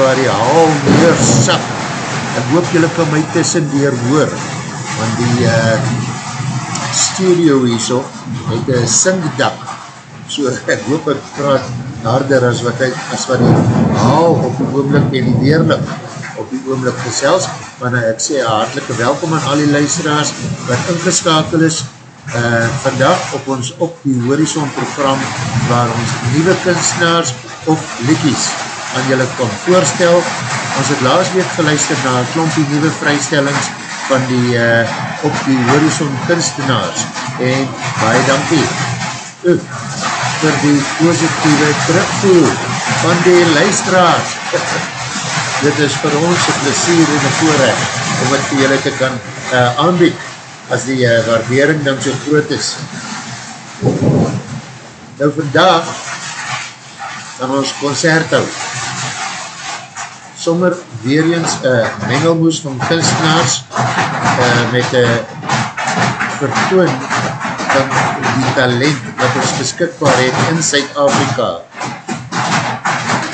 Waar die haal meer sak. Ek hoop julle kan my tussen deur hoor, want die uh, studio hier so het een singdak, so ek hoop ek praat harder as wat, ek, as wat die haal op die oomlik en die weerlik op die oomlik gesels, nou ek sê hartelike welkom aan al die luisteraars wat ingeskakel is uh, vandag op ons op die horizon program waar ons nieuwe kunstenaars of likies aan julle kan voorstel. Ons het laas week geluister na klompie nieuwe vrystellings van die uh, op die horizon kunstenaars en baie dankie ook vir die positieve terugvoer van die luisteraars. Dit is vir ons een plesier en een voorrecht om het vir julle te kan uh, aanbied as die uh, waardering dan so groot is. Nou vandag gaan ons concert hou. Sommer weer eens een mengelmoes van kunstenaars uh, met een vertoon van die talent wat ons beskikbaar het in Suid-Afrika.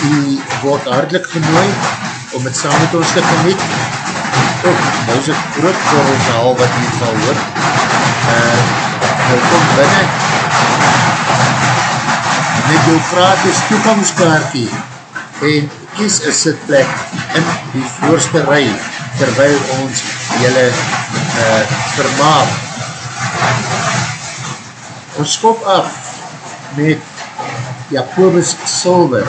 Die word hartelijk genooi om het saam met ons te geniet. Ook, nou is het groot voor ons al wat hier sal hoor. Uh, nou kom binnen met jou gratis toegangskaartie en kies een sitplek in die voorste rij terwyl ons jylle uh, vermaak. Ons skop af met Jacobus Silver.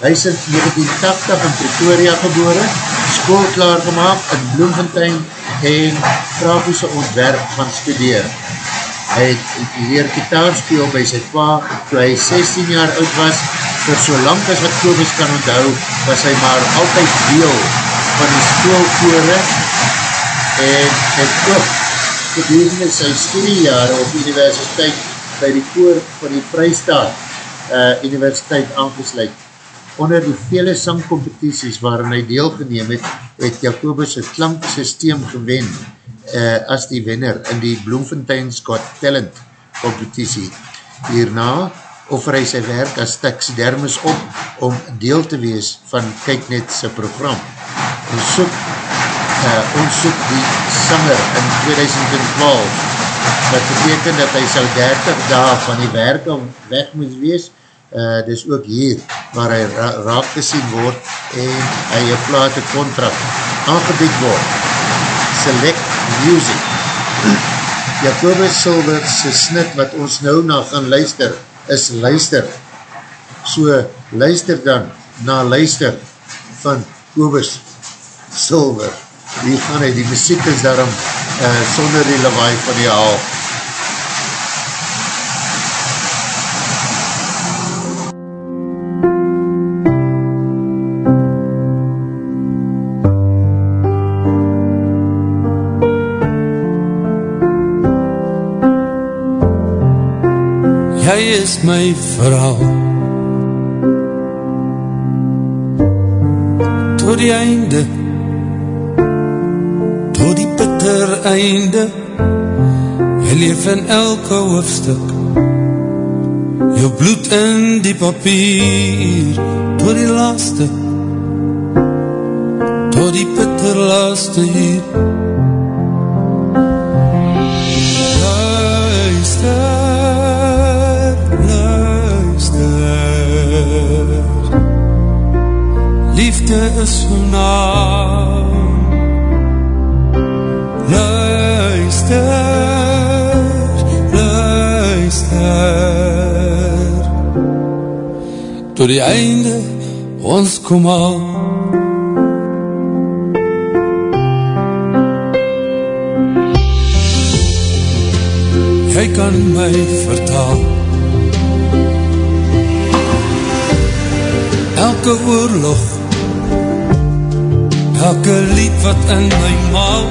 Hy is in 1980 in Pretoria gebore, school klaar gemaakt in Bloemfontein en grafische ontwerp gaan studeer. Hy het leer gitaar speel by sy pa toe hy 16 jaar oud was. Voor so lang as wat Kobus kan onthou, was hy maar altyd deel van die schoolkore en het ook gedurende sy studiejare op universiteit by die koor van die Vrystaat uh, Universiteit aangesluit. Onder die vele sangcompetities waarin hy deelgeneem het, het Jacobus een klanksysteem gewen uh, as die winner in die Bloemfontein's Got Talent competitie. Hierna offer hy sy werk as taxidermis op om deel te wees van Kijknet'se program. Ons soek, uh, ons soek die sanger in 2012 wat beteken dat hy sal 30 daag van die werk weg moet wees, uh, dis ook hier waar hy ra raak gesien word en hy een plate contract aangebied word. Select Music Jacobus Silvers se snit wat ons nou na gaan luister is luister. So luister dan na luister van Jacobus Silver. Die gaan hy, die muziek is daarom uh, sonder die lawaai van die haal is my verhaal. Tot die einde. Tot die bitter einde. Jy leef in elke hoofdstuk Jou bloed in die papier. Tot die laaste. Tot die bitter laaste hier liefde is jou naam. Luister, luister. Tot die einde ons kom al. Jy kan my vertaal Elke oorlog Elke lied wat in my maal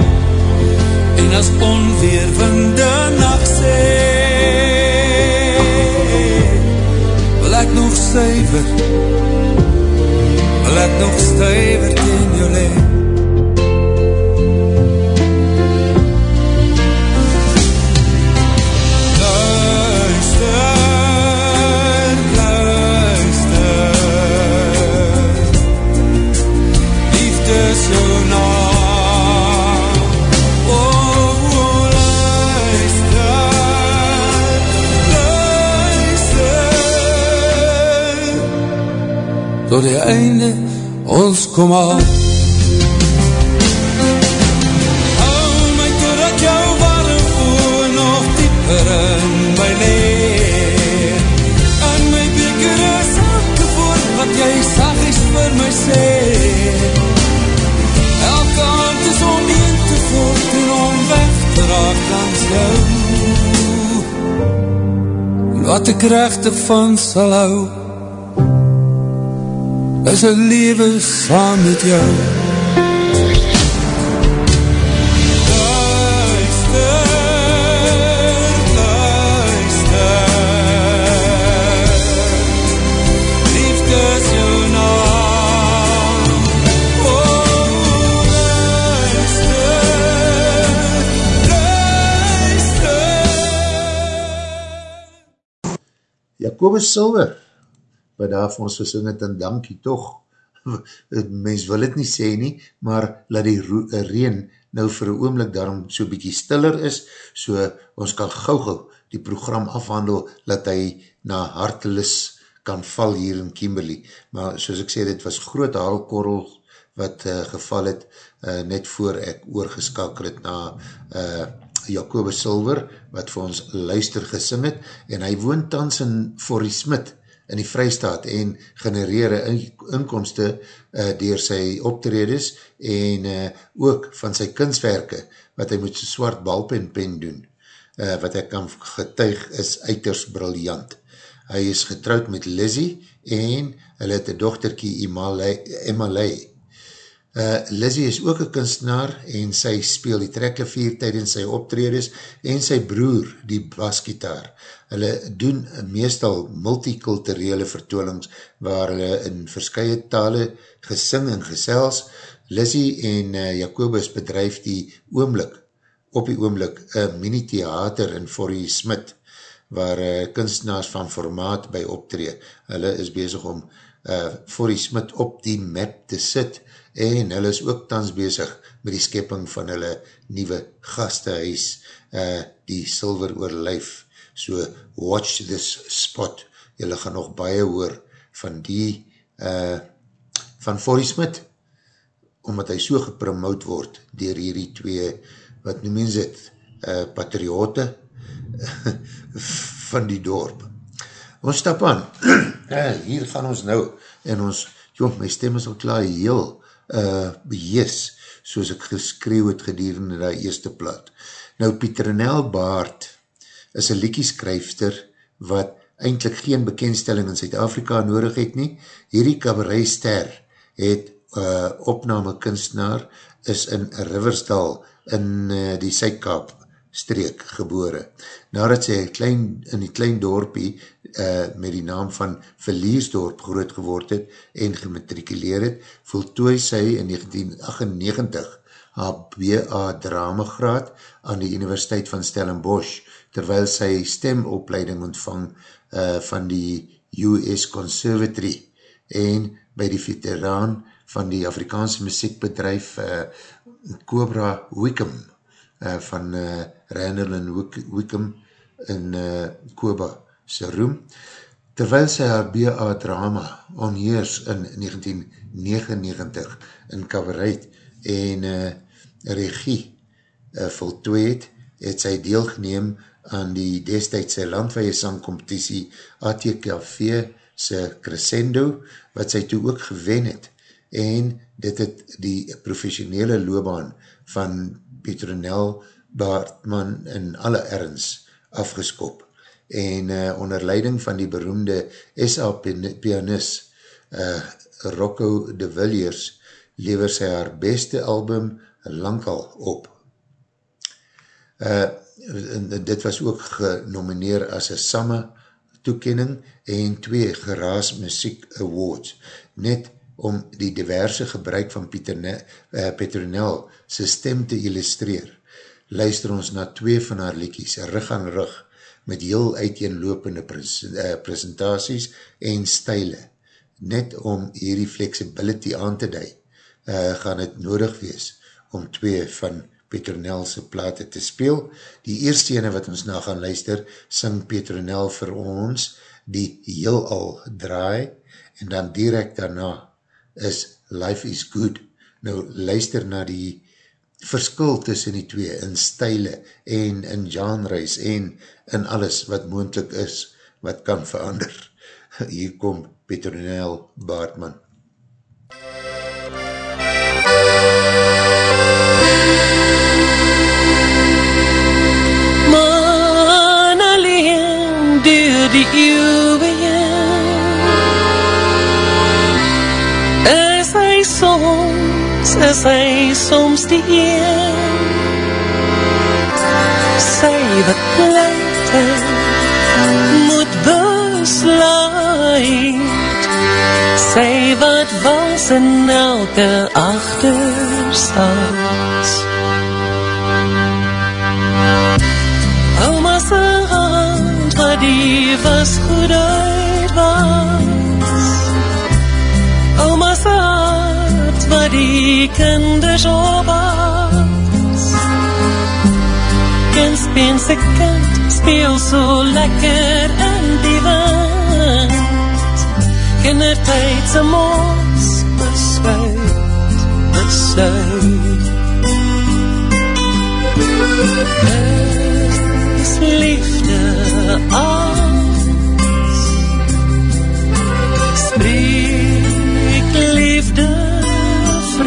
En as onweerwinde nacht sê Wil ek nog stuiver Wil ek nog stuiver teen jou leef tot die einde ons kom al. Hou my totdat jou warm voel nog dieper in my leer. En my beker is elke woord wat jy sag is vir my sê. Elke hand is om een te voort en om weg te raak langs jou. Wat ek rechtig van sal hou, is een leven saam met jou. Oh. Jacobus Silver, wat daar vir ons gesing het, en dankie toch, mens wil het nie sê nie, maar laat die reen nou vir een oomlik daarom so bykie stiller is, so ons kan gauw gauw die program afhandel, dat hy na hartelis kan val hier in Kimberley. Maar soos ek sê, dit was groot haalkorrel wat uh, geval het, uh, net voor ek oorgeskakel het na uh, Jacobus Silver, wat vir ons luister gesing het, en hy woont tans in Forrie Smit, in die vrystaat en genereer inkomste uh, dier sy optredes en uh, ook van sy kunstwerke wat hy met sy swart balpen pen doen uh, wat ek kan getuig is uiters briljant. Hy is getrouwd met Lizzie en hy het een dochterkie Emma Ley. Uh, Lizzie is ook een kunstenaar en sy speel die trekklavier tydens sy optredes en sy broer die basgitaar. Hulle doen meestal multikulturele vertoonings waar hulle in verskye tale gesing en gesels. Lizzie en uh, Jacobus bedrijf die oomlik, op die oomlik, een mini-theater in Forrie Smit, waar uh, kunstenaars van formaat by optree. Hulle is bezig om uh, Forrie Smit op die map te sit en hulle is ook tans bezig met die skepping van hulle nieuwe gastehuis, uh, die Silver Oorlijf. So watch this spot, jylle gaan nog baie hoor van die uh, van Forrie Smit, omdat hy so gepromoot word dier hierdie twee, wat noem mens het, uh, patriote van die dorp. Ons stap aan, uh, hier gaan ons nou, en ons, joh, my stem is al klaar heel uh, behees, soos ek geskreeuw het gedurende die eerste plaat. Nou, Pieternel Baard, is een liekieskryfster wat eindelijk geen bekendstelling in Zuid-Afrika nodig het nie. Hierdie cabaretster het uh, opname kunstenaar is in Riversdal in uh, die Zuidkaap streek gebore. Nadat sy klein, in die klein dorpie uh, met die naam van Verliersdorp groot geword het en gematrikuleer het, voltooi sy in 1998 haar BA dramagraad aan die Universiteit van Stellenbosch terwyl sy stemopleiding ontvang uh, van die US Conservatory en by die veteraan van die Afrikaanse muziekbedrijf uh, Cobra Wickham uh, van uh, Randall en Wickham in uh, Koba se roem. Terwyl sy haar BA drama onheers in 1999 in cabaret en uh, regie uh, voltooi het, het sy deelgeneem aan die destijdse landweie sangcompetitie ATKV se Crescendo, wat sy toe ook gewen het, en dit het die professionele loobaan van Petronel Baartman in alle erns afgeskop. En uh, onder leiding van die beroemde SA pianist uh, Rocco de Villiers lever sy haar beste album lang al op. Uh, dit was ook genomineer as een samme toekenning en twee geraas muziek awards, net om die diverse gebruik van Petronel, uh, Petronel sy stem te illustreer. Luister ons na twee van haar liekies, rug aan rug, met heel uiteenlopende pres, uh, presentaties en stijle. Net om hierdie flexibility aan te dui, uh, gaan het nodig wees om twee van Petronelse plate te speel. Die eerste ene wat ons na gaan luister, sing Petronel vir ons, die heel al draai, en dan direct daarna is Life is Good. Nou luister na die verskil tussen die twee in stijle en in genres en in alles wat moendlik is wat kan verander. Hier kom Petronel Baartman. Man alleen deur die eeuwe is hy soms die een Sy wat pleite moet besluit. Sy wat was in elke achterstand Ouma se hand wat die was goed uit was. Ouma se kinders opwas Kind speen se kind speel so lekker in die wind Kindertijd se mos besluit besluit is liefde als spreek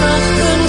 ons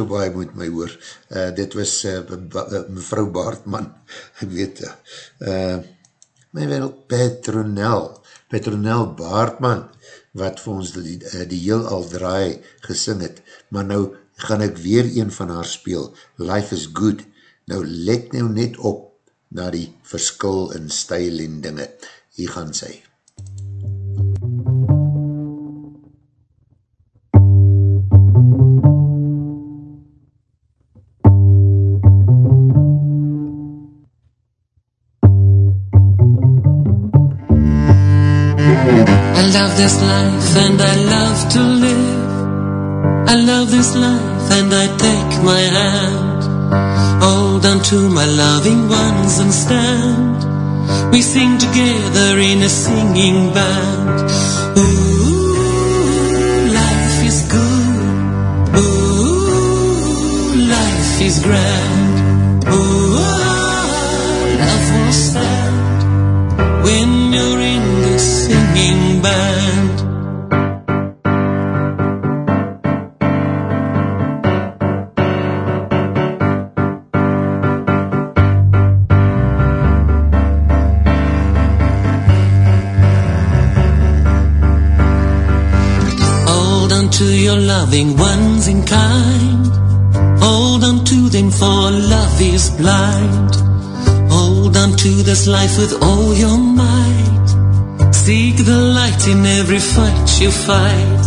so baie met my hoor. Uh, dit was uh, ba- uh, mevrou Baartman, ek weet, uh, my wel Petronel, Petronel Baartman, wat vir ons die, die heel al draai gesing het, maar nou gaan ek weer een van haar speel, Life is Good, nou let nou net op na die verskil in stijl en dinge, hier gaan sy. I Life with all your might. Seek the light in every fight you fight.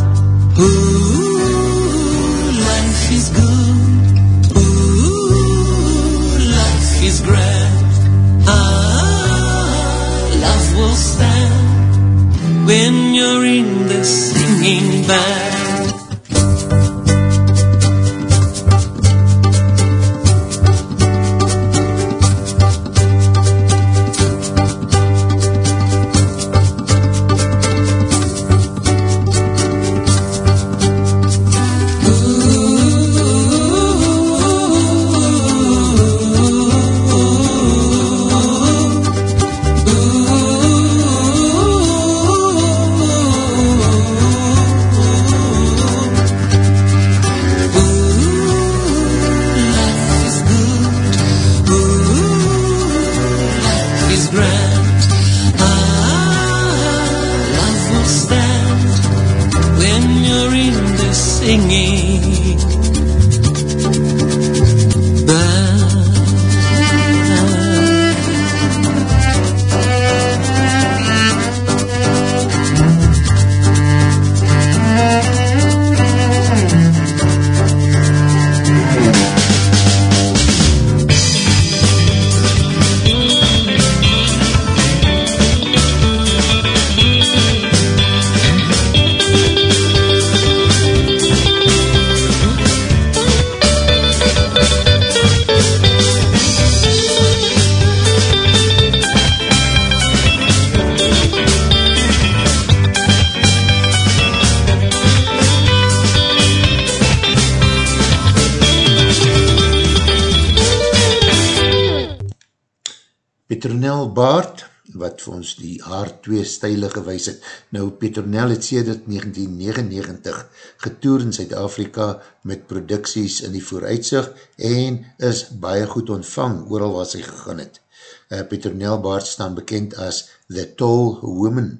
Twee stijle gewys het. Nou, Petronel het sedert 1999 getoer in Zuid-Afrika met producties in die vooruitzicht en is baie goed ontvang ooral waar sy gegaan het. Uh, Petronel Baart staan bekend as The Tall Woman,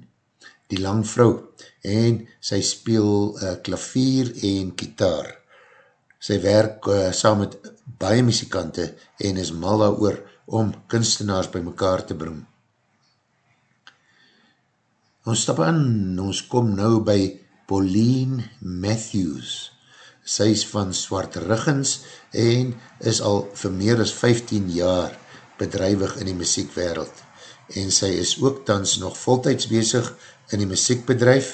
die lang vrou, en sy speel uh, klavier en kitaar. Sy werk uh, saam met baie muzikante en is mal daar om kunstenaars by mekaar te bring. Ons stap aan, ons kom nou by Pauline Matthews. Sy is van Swart Ruggens en is al vir meer as 15 jaar bedrijwig in die muziekwereld. En sy is ook tans nog voltijds bezig in die muziekbedrijf.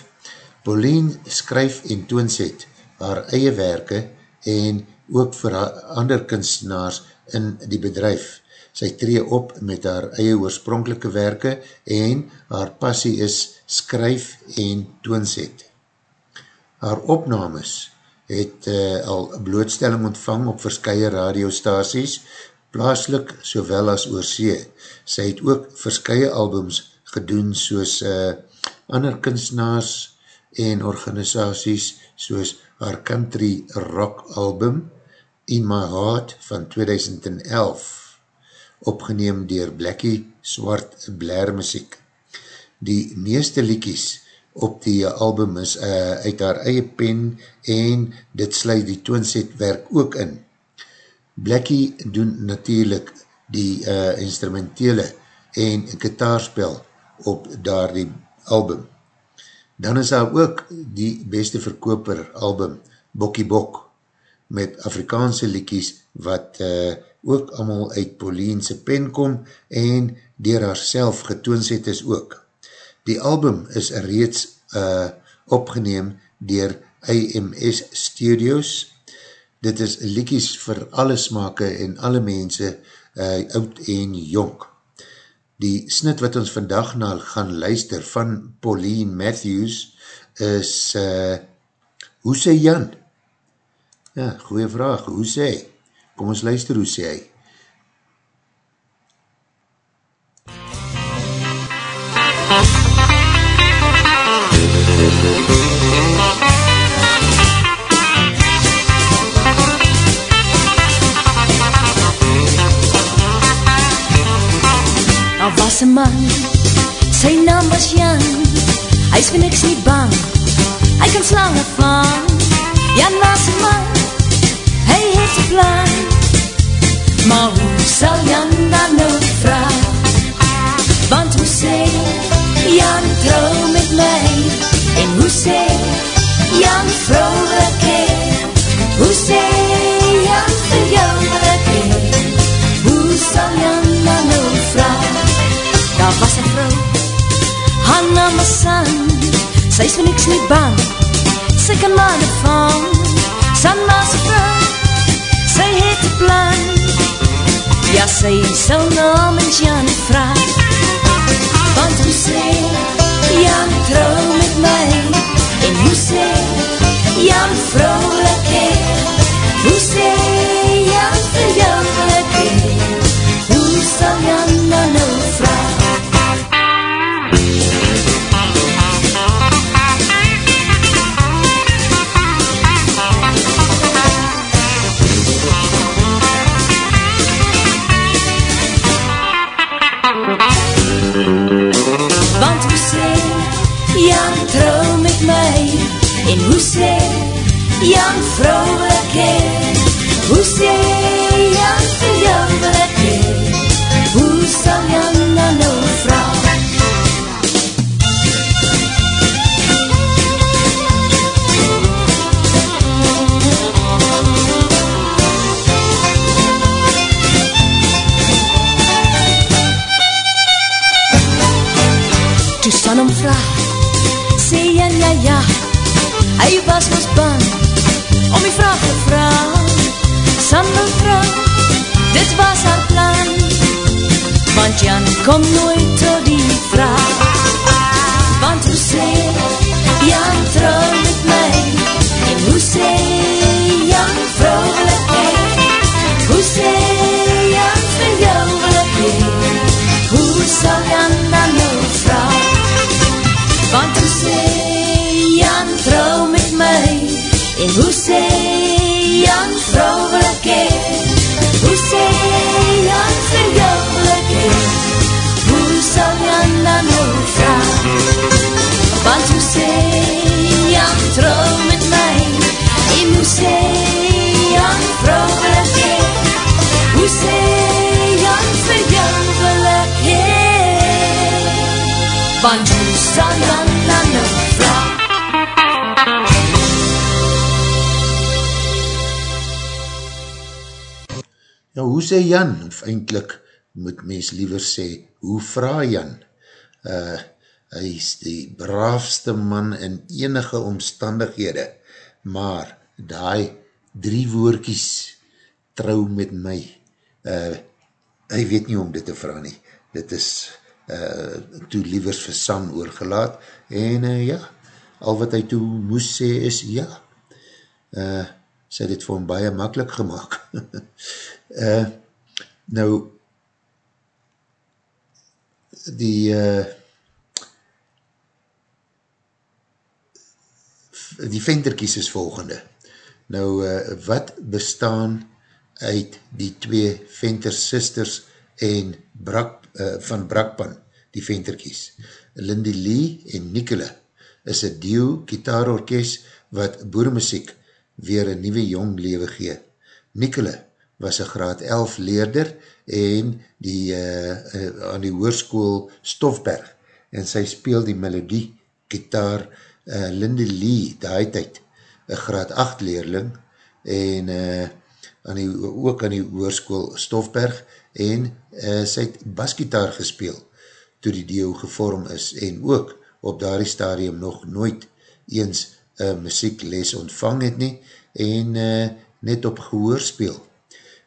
Pauline skryf en toonset haar eie werke en ook vir haar ander kunstenaars in die bedrijf. Sy tree op met haar eie oorspronkelike werke en haar passie is skryf en toonset. Haar opnames het uh, al blootstelling ontvang op verskye radiostaties, plaaslik sowel as oorsee. Sy het ook verskye albums gedoen soos uh, ander kunstenaars en organisaties soos haar country rock album In My Heart van 2011 opgeneem dier Blackie Swart Blair Muziek. Die meeste liekies op die album is uh, uit haar eie pen en dit sluit die toonsetwerk ook in. Blackie doen natuurlijk die uh, instrumentele en gitaarspel op daar die album. Dan is daar ook die beste verkoper album, Bokkie Bok, met Afrikaanse liekies wat uh, ook allemaal uit Pauline'se pen kom en dier haar self getoonset is ook. Die album is reeds uh, opgeneem dier IMS Studios. Dit is liekies vir alle smake en alle mense, uh, oud en jonk. Die snit wat ons vandag na gaan luister van Pauline Matthews is uh, Hoe sê Jan? Ja, goeie vraag, hoe sê? Kom ons luister, hoe sê hy? Daar was een man, sy naam was Jan Hy is vir niks nie bang, hy kan slange vang Jan was een man, hy het een plan Maar hoe sal Jan dan nou vraag? Want hoe sê Jan trouw met my? En hoe sê Jan vrolijk het? Hoe sê Jan verjouwelijk het? Hoe sal Jan dan nou vraag? Daar was een vrou, Hanna Massan, sy is vir niks nie bang, sy kan mannen vang, Sanna's vrou, sy het een plan, ja sy sal namens Jan vraag, want hoe sê, Jan trouw my, en hoe sê, Jan vrolijk het, hoe sê, Jan verjouwelijk het, En hoe sê Jan Jan kom nooit tot die vraag. Want hoe sê, Jan Want hoe sal Jan dan nou vraag Nou, hoe sê Jan? Of eindelijk moet mens liever sê, hoe vraag Jan? Uh, hy is die braafste man in enige omstandighede, maar die drie woordkies trouw met my, uh, hy weet nie om dit te vraag nie. Dit is uh, toe lievers vir San oorgelaat, en uh, ja, al wat hy toe moes sê is ja. Uh, sy het vir hom baie makkelijk gemaakt. uh, nou, die uh, die venterkies is volgende. Nou, uh, wat bestaan uit die twee venter sisters en brak, uh, van Brakpan, die venterkies. Lindy Lee en Nicola is een duo gitaarorkest wat boermuziek weer een nieuwe jong lewe gee. Nicola was een graad 11 leerder en die, uh, uh, aan die hoerskoel Stofberg en sy speel die melodie gitaar uh, Lindy Lee die tyd, een graad 8 leerling en uh, aan die, ook aan die hoerskoel Stofberg en uh, sy het basgitaar gespeel toe die deel gevorm is en ook op daardie stadium nog nooit eens uh, muziekles ontvang het nie en uh, net op gehoor speel.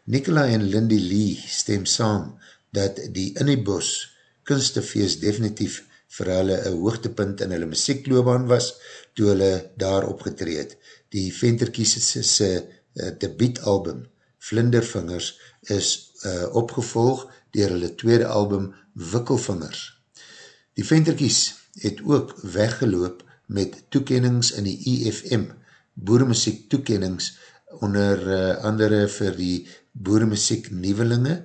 Nicola en Lindy Lee stem saam dat die Innibos kunstefeest definitief vir hulle een hoogtepunt in hulle muziekloobaan was toe hulle daar opgetreed. Die Venterkies se uh, debietalbum Vlindervingers is uh, opgevolg dier hulle tweede album Wikkelvingers. Die Venterkies het ook weggeloop met toekennings in die IFM, boeremuziek toekennings, onder uh, andere vir die boeremuziek nievelinge,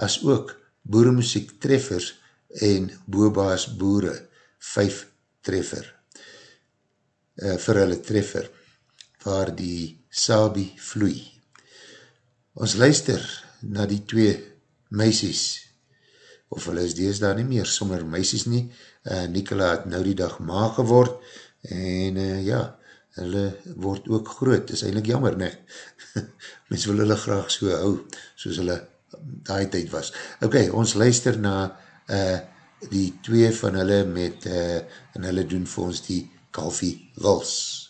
as ook boeremuziek treffers en boobaas boere, vijf treffer, uh, vir hulle treffer, waar die sabi vloei. Ons luister na die twee meisies, of hulle is dees daar nie meer, sommer meisies nie, uh, Nicola het nou die dag ma geword, en uh, ja, hulle word ook groot, is eindelijk jammer, ne? Mens wil hulle graag so hou, soos hulle daai tyd was. Ok, ons luister na uh, die twee van hulle met, uh, en hulle doen vir ons die Kalfie Wils. MUZIEK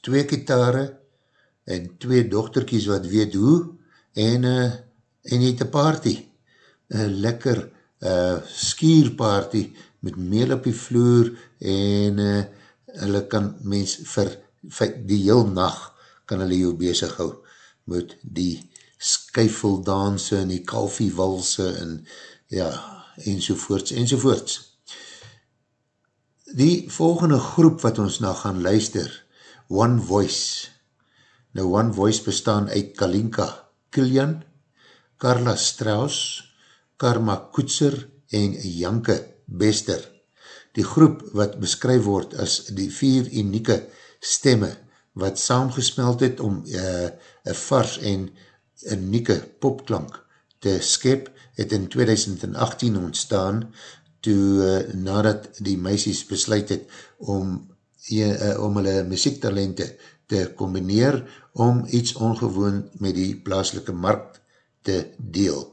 twee kitare en twee dochterkies wat weet hoe en, uh, en het een party. Een lekker uh, skierparty met meel op die vloer en uh, hulle kan mens vir, vir die heel nacht kan hulle jou bezig hou met die skyfeldanse en die kalfiewalse en ja, enzovoorts, enzovoorts. Die volgende groep wat ons nou gaan luister, One Voice. Nou One Voice bestaan uit Kalinka Kilian, Carla Strauss, Karma Koetser en Janke Bester. Die groep wat beskryf word as die vier unieke stemme wat saamgesmeld het om uh, een vars en unieke popklank te skep, het in 2018 ontstaan toe uh, nadat die meisies besluit het om, uh, om hulle muziektalente te combineer om iets ongewoon met die plaaslike markt te deel.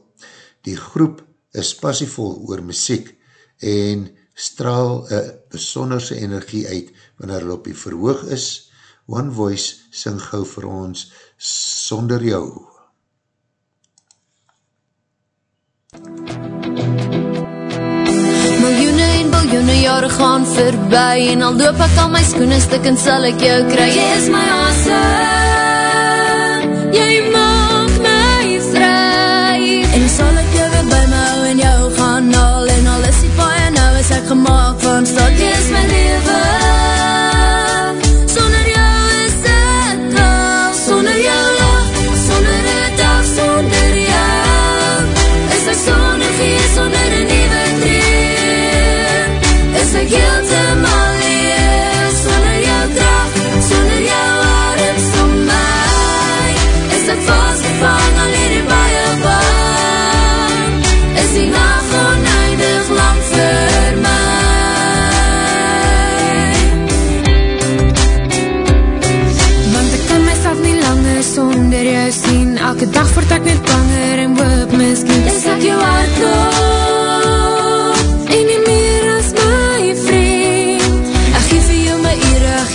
Die groep is passievol oor muziek en straal een besonderse energie uit wanneer hulle op die verhoog is. One Voice sing gauw vir ons Sonder Jou. En biljoene jare gaan voorbij En al loop ek al my skoene stik en sal ek jou kry. Jy is my asem. Jy maak my vry. En sal ek jou weer by my hou en jou gaan haal En al is die paie nou is ek gemaakt van stad Jy is my leven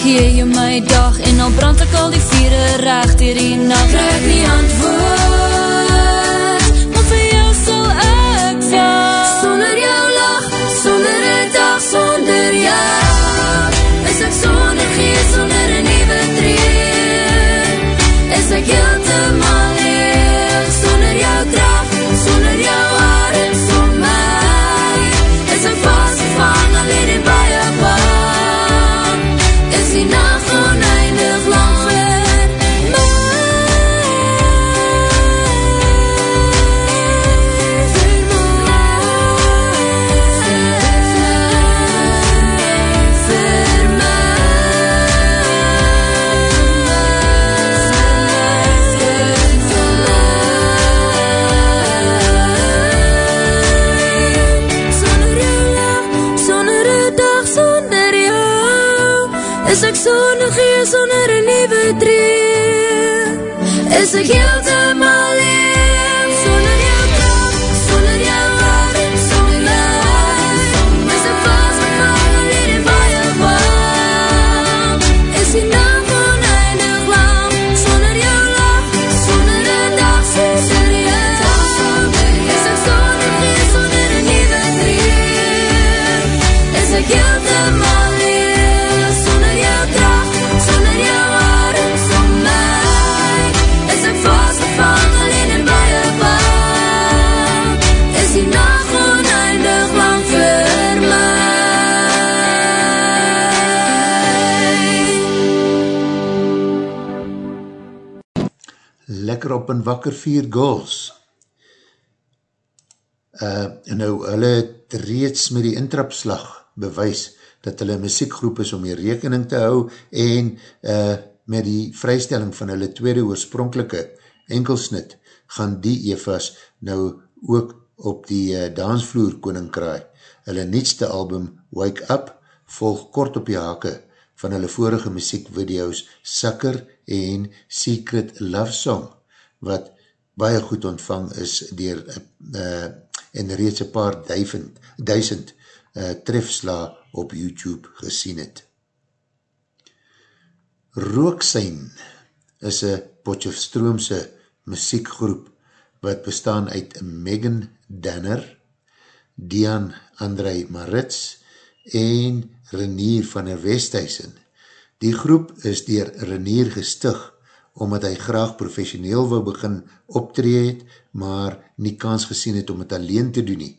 gee jou my dag En al brand ek al die vierde recht hier die nacht. Ek nie antwoord lekker op en wakker vier goals. Uh, nou, hulle het reeds met die intrapslag bewys dat hulle muziekgroep is om die rekening te hou en uh, met die vrystelling van hulle tweede oorspronkelike enkelsnit gaan die Evas nou ook op die uh, dansvloer koninkraai. Hulle nietste album Wake Up volg kort op die hake van hulle vorige muziekvideo's Sucker en Secret Love Song wat baie goed ontvang is dier uh, en reeds een paar duivend, duisend uh, trefsla op YouTube gesien het. Rooksijn is een Potjefstroomse muziekgroep wat bestaan uit Megan Danner, Dian André Maritz en Renier van der Westhuizen. Die groep is dier Renier gestig omdat hy graag professioneel wil begin optree het, maar nie kans gesien het om het alleen te doen nie.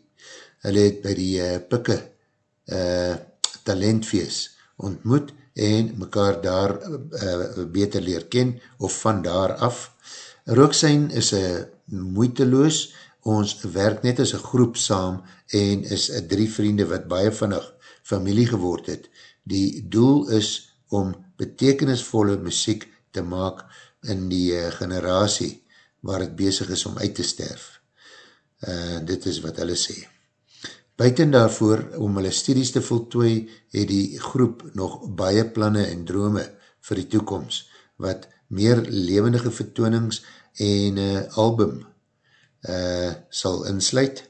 Hulle het by die uh, Pikke uh, talentfeest ontmoet en mekaar daar uh, beter leer ken of van daar af. Rooksijn is een moeiteloos, ons werk net as een groep saam en is een drie vriende wat baie vannig familie geword het. Die doel is om betekenisvolle muziek te maak in die uh, generatie waar het bezig is om uit te sterf. Uh, dit is wat hulle sê. Buiten daarvoor, om hulle studies te voltooi, het die groep nog baie planne en drome vir die toekomst, wat meer levendige vertoonings en uh, album uh, sal insluit.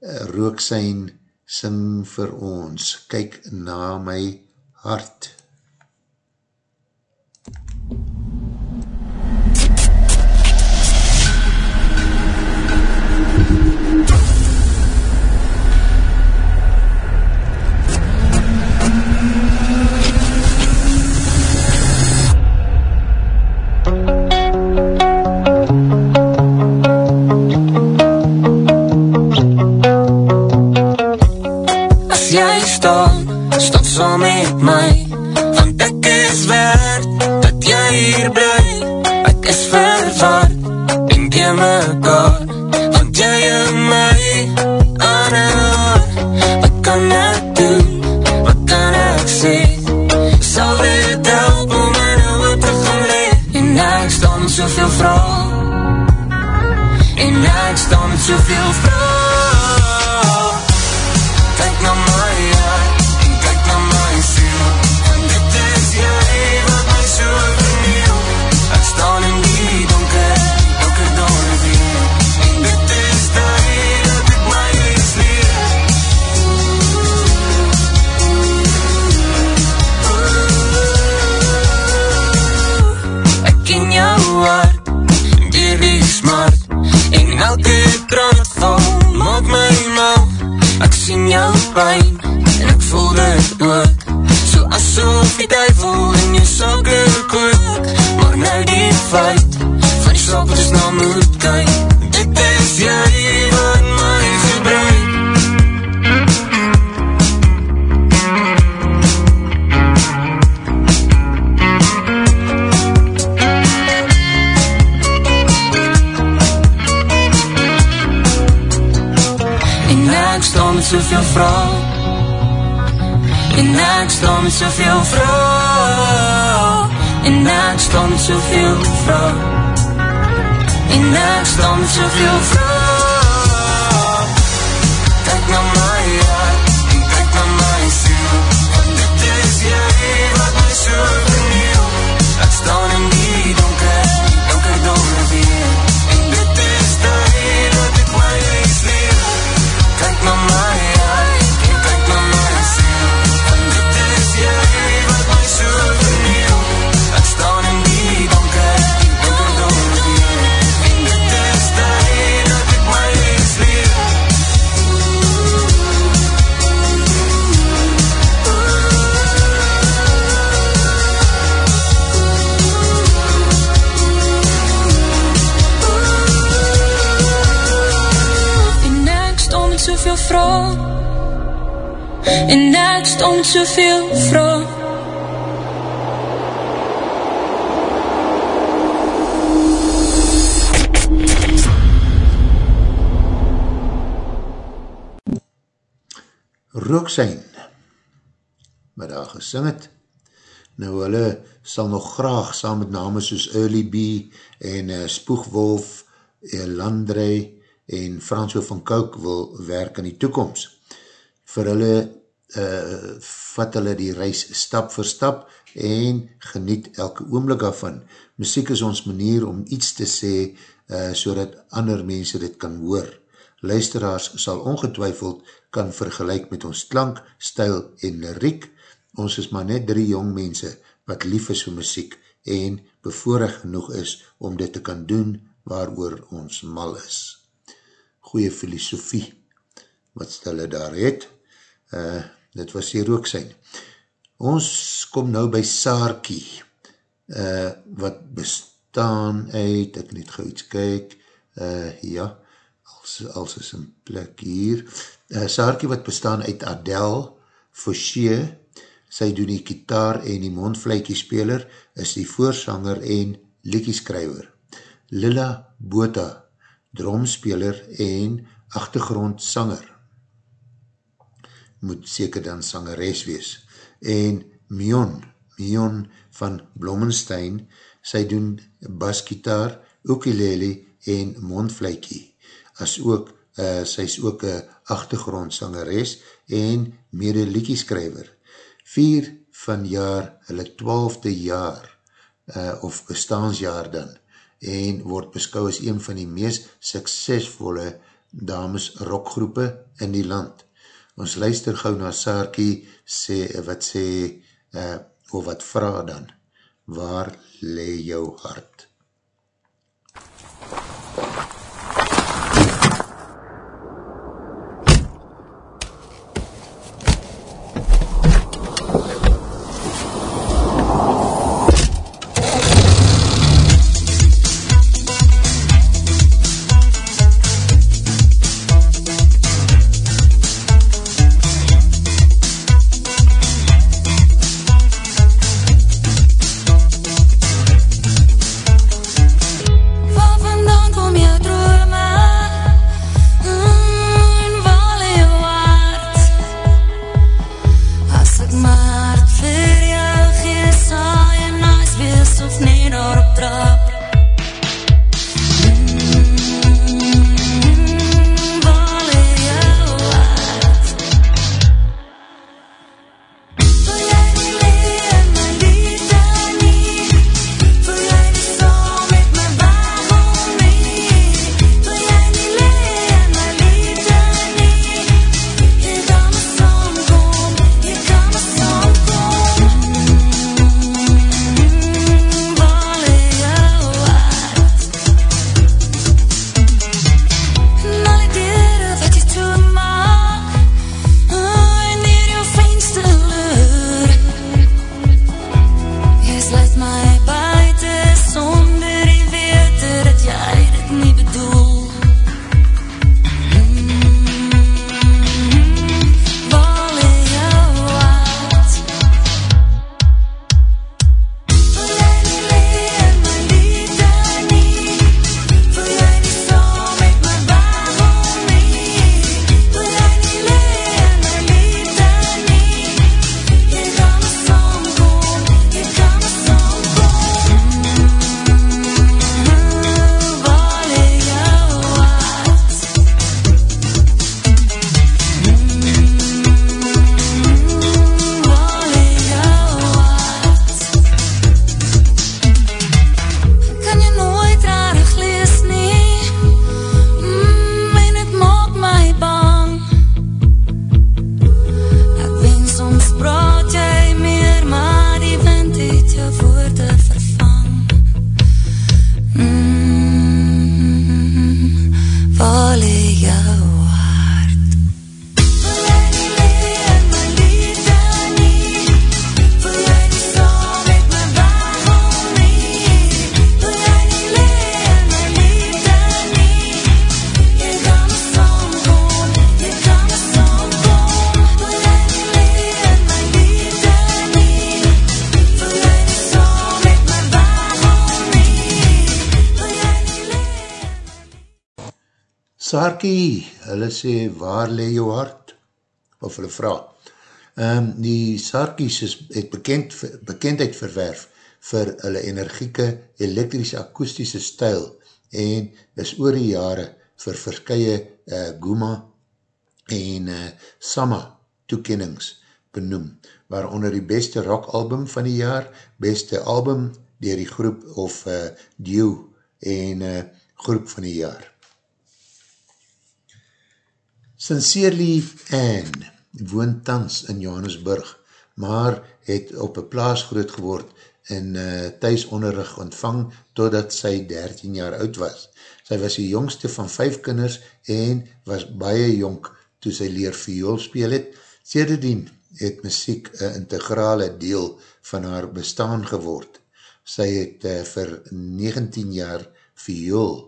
Uh, Rooksijn sing vir ons, kyk na my hart. Rooksijn gesing het nou hulle sal nog graag saam met name soos Early B en uh, Spoegwolf uh, Landry en Fransjo van Kouk wil werk in die toekomst vir hulle uh, vat hulle die reis stap vir stap en geniet elke oomlik afvan. Muziek is ons manier om iets te sê uh, so dat ander mense dit kan hoor. Luisteraars sal ongetwijfeld kan vergelijk met ons klank, stijl en lyriek. Ons is maar net drie jong mense wat lief is vir muziek en bevoorig genoeg is om dit te kan doen waar ons mal is. Goeie filosofie wat stille daar het, uh, dit was hier ook sy. Ons kom nou by Saarkie, uh, wat bestaan uit, ek net gauw iets kyk, uh, ja, als, als is een plek hier, uh, Saarkie wat bestaan uit Adele, Fouché, sy doen die kitaar en die mondvleikie speler, is die voorsanger en liekieskrywer. Lilla Bota, dromspeler en achtergrondsanger, moet seker dan sangeres wees. En Mion, Mion van Blommenstein, sy doen baskitaar, ukulele en mondvleikie, as ook, uh, sy is ook een achtergrondsangeres en mede liekieskrywer vier van jaar, hulle twaalfde jaar, uh, of bestaansjaar dan, en word beskou as een van die meest suksesvolle dames rockgroepe in die land. Ons luister gauw na Saarkie sê, wat sê, uh, of wat vraag dan, waar le jou hart? Saarkie, hulle sê, waar le jou hart? Of hulle vraag. Um, die Saarkies is, het bekend, bekendheid verwerf vir hulle energieke elektrische akoestische stijl en is oor die jare vir verskye uh, Guma en uh, Sama toekennings benoem, waaronder die beste rock album van die jaar, beste album dier die groep of uh, duo en uh, groep van die jaar. Sincerely Anne woon tans in Johannesburg, maar het op een plaas groot geword en uh, thuisonderrig ontvang totdat sy 13 jaar oud was. Sy was die jongste van 5 kinders en was baie jonk toe sy leer viool speel het. Sederdien het muziek een integrale deel van haar bestaan geword. Sy het uh, vir 19 jaar viool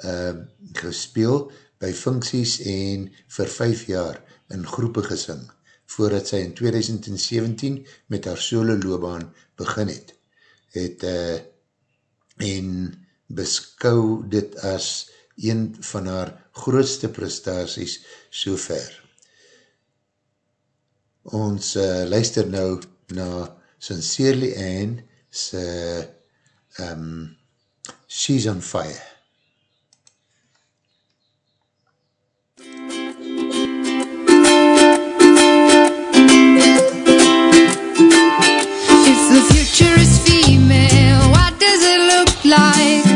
uh, gespeel en by funksies en vir 5 jaar in groepe gesing, voordat sy in 2017 met haar solo loopbaan begin het. Het uh, en beskou dit as een van haar grootste prestaties so ver. Ons uh, luister nou na Sincerely Anne se um, She's on Fire. picture is female. What does it look like?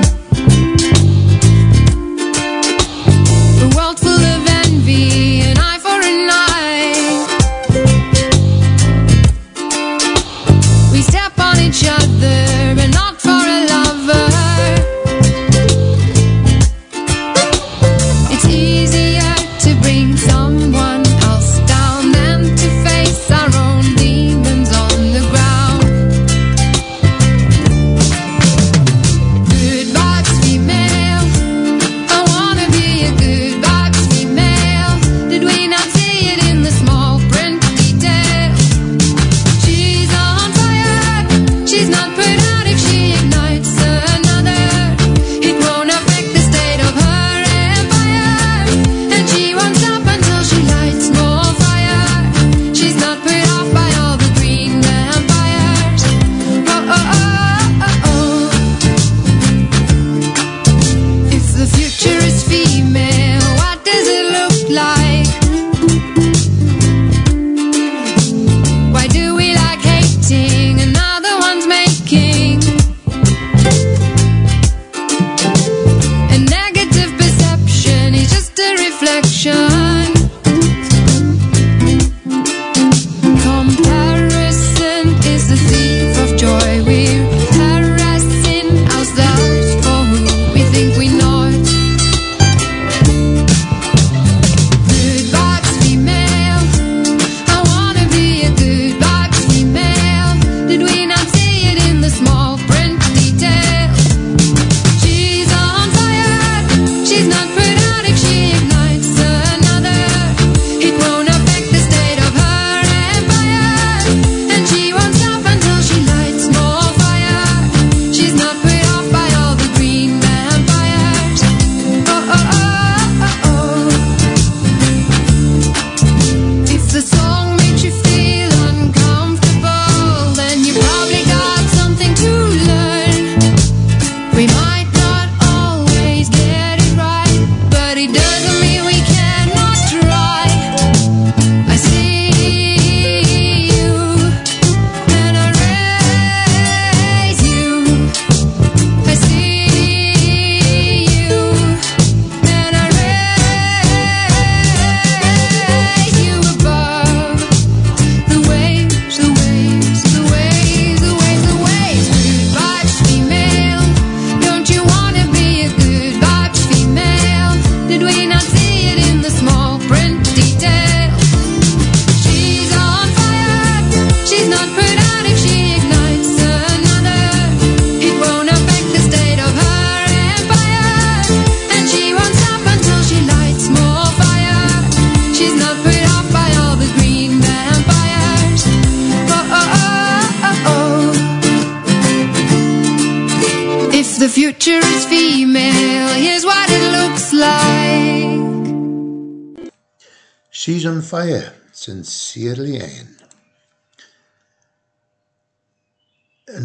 Fire, Sincerely Anne.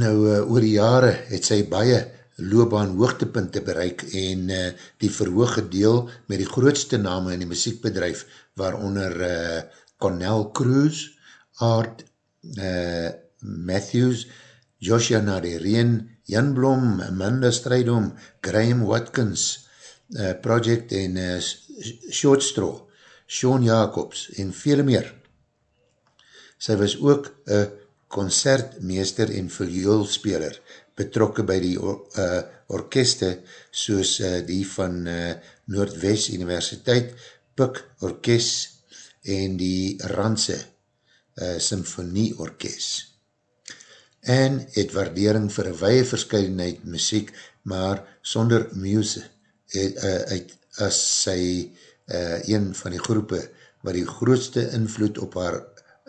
Nou, uh, oor die jare het sy baie loopbaan hoogtepunte bereik en uh, die verhoog gedeel met die grootste name in die muziekbedrijf, waaronder uh, Cornel Cruz, Art uh, Matthews, Joshua Nadireen, Jan Blom, Amanda Strijdom, Graham Watkins, uh, Project en uh, Shortstraw Sean Jacobs en vele meer. Sy was ook een concertmeester en vioolspeler, betrokke by die or, uh, orkeste soos uh, die van eh, uh, Noordwest Universiteit, Pik Orkest en die Randse uh, Symfonie Orkest. En het waardering vir een weie verscheidenheid muziek, maar sonder muse, het, uh, uit as sy uh, een van die groepe wat die grootste invloed op haar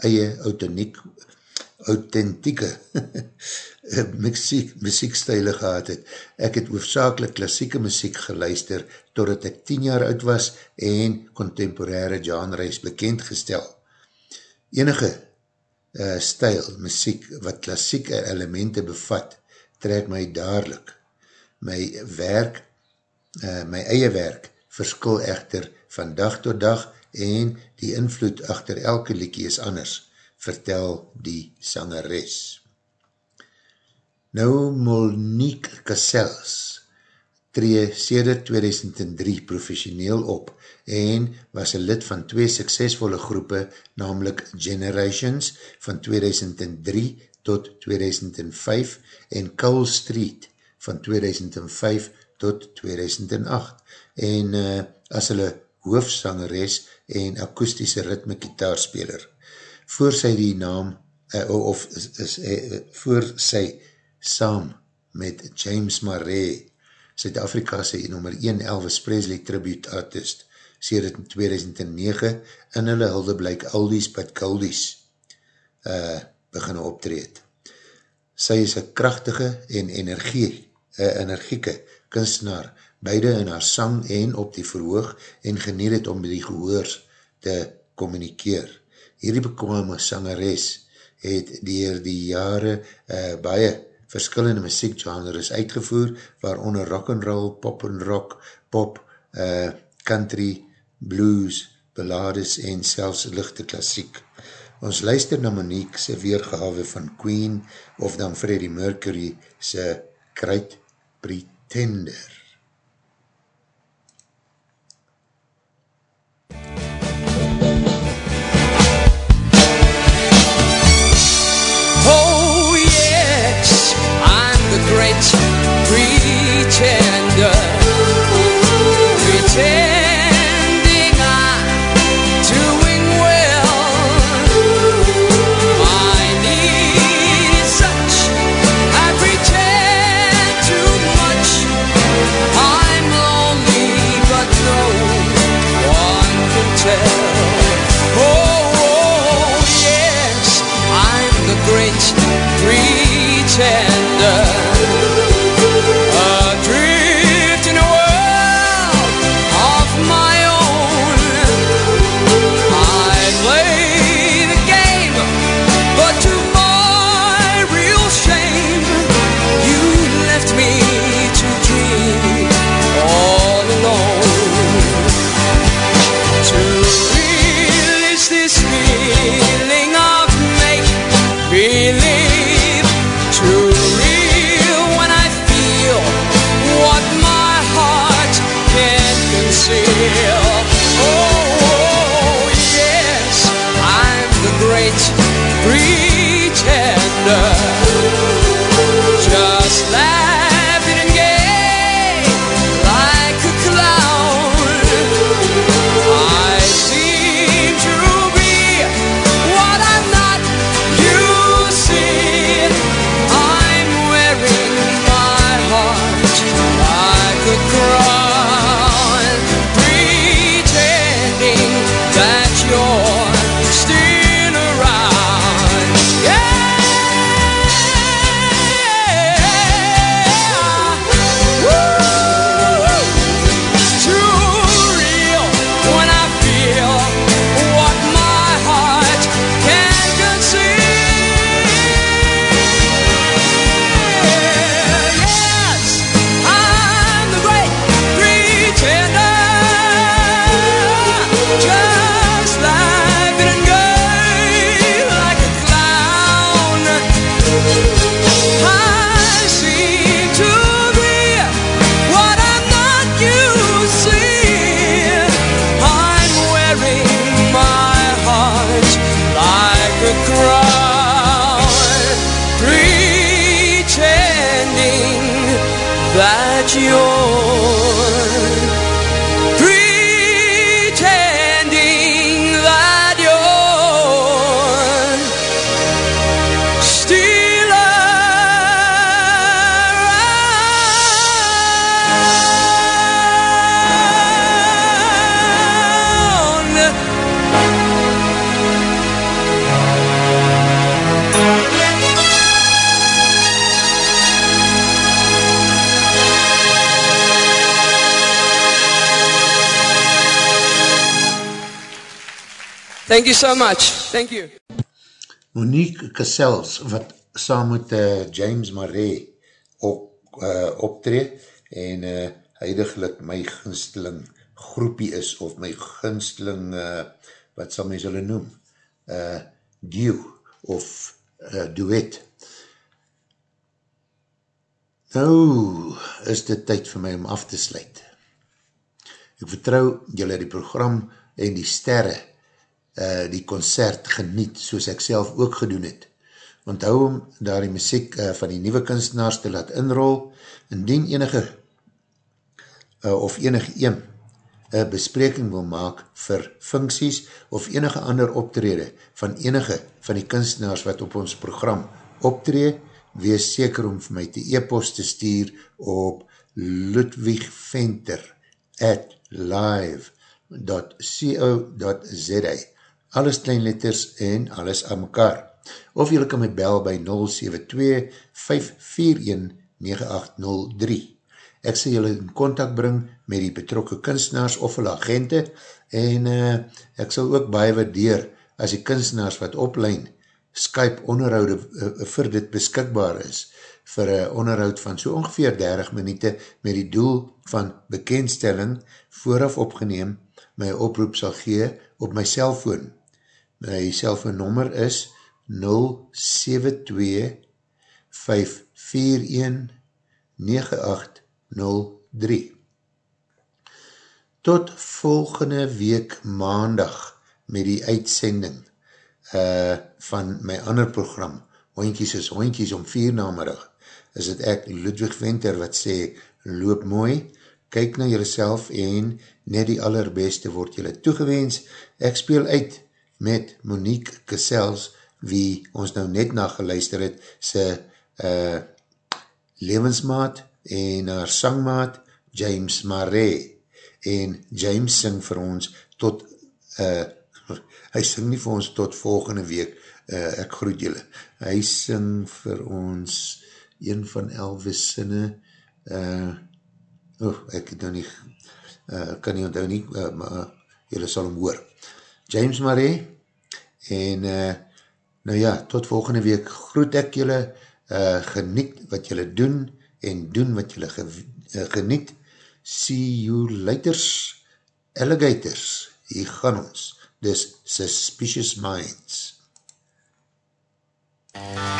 eie authentiek authentieke muziek, muziekstijle gehad het. Ek het hoofdzakelik klassieke muziek geluister totdat ek 10 jaar oud was en contemporaire genres bekendgestel. Enige uh, stijl muziek wat klassieke elemente bevat, trek my dadelijk. My werk, uh, my eie werk, verskil echter van dag tot dag en die invloed achter elke liekie is anders vertel die sangeres. Nou Monique Cassels tree sede 2003 professioneel op en was een lid van twee suksesvolle groepe, namelijk Generations van 2003 tot 2005 en Cole Street van 2005 tot 2008 en uh, as hulle hoofsangeres en akoestische ritme gitaarspeler voor sy die naam, uh, of is, is, uh, voor sy saam met James Marais, Suid-Afrika'se nummer 1 Elvis Presley tribute artist, sê dit in 2009, in hulle hulde blyk Aldies but Goldies uh, beginne optreed. Sy is een krachtige en energie, energieke kunstenaar, beide in haar sang en op die verhoog en geniet het om die gehoors te communikeer hierdie bekwame sangeres het dier die jare uh, baie verskillende muziekgenres uitgevoer, waaronder rock'n'roll, pop and rock, pop, uh, country, blues, ballades en selfs lichte klassiek. Ons luister na Monique sy weergave van Queen of dan Freddie Mercury sy Great Pretender. Thank you. Thank you so much. Thank you. Monique Cassels, wat saam met uh, James Marais op, uh, optree en uh, huidiglik my gunsteling groepie is, of my gunsteling, uh, wat sal my hulle noem, uh, duo of uh, duet. Nou is dit tyd vir my om af te sluit. Ek vertrou julle die program en die sterre uh, die concert geniet, soos ek self ook gedoen het. Onthou om daar die muziek uh, van die nieuwe kunstenaars te laat inrol, indien enige uh, of enige een een bespreking wil maak vir funksies of enige ander optrede van enige van die kunstenaars wat op ons program optree, wees seker om vir my te e-post te stuur op ludwigventer at live.co.za alles kleinletters en alles aan mekaar. Of jylle kan my bel by 072-541-9803. Ek sal jylle in contact bring met die betrokke kunstenaars of hulle agente en uh, ek sal ook baie waardeer as die kunstenaars wat oplein Skype onderhoude uh, vir dit beskikbaar is vir een onderhoud van so ongeveer 30 minuute met die doel van bekendstelling vooraf opgeneem my oproep sal gee op my cellfoon my cellfoonnummer is 072-541-9803 Tot volgende week maandag met die uitsending uh, van my ander program Hoinkies is Hoinkies om vier namerig is het ek Ludwig Venter wat sê loop mooi, kyk na jylle en net die allerbeste word jylle toegewens, ek speel uit met Monique Cassels, wie ons nou net na geluister het, sy uh, levensmaat en haar sangmaat James Marais. En James sing vir ons tot, uh, hy sing nie vir ons tot volgende week, uh, ek groet julle. Hy sing vir ons een van Elvis sinne, uh, oh, ek het nou nie, uh, kan nie onthou nie, uh, maar uh, julle sal hem hoor. James Marais, en uh, nou ja, tot volgende week groet ek julle, uh, geniet wat julle doen, en doen wat julle ge, uh, geniet, see you laters, alligators, hier gaan ons, dis Suspicious Minds. We're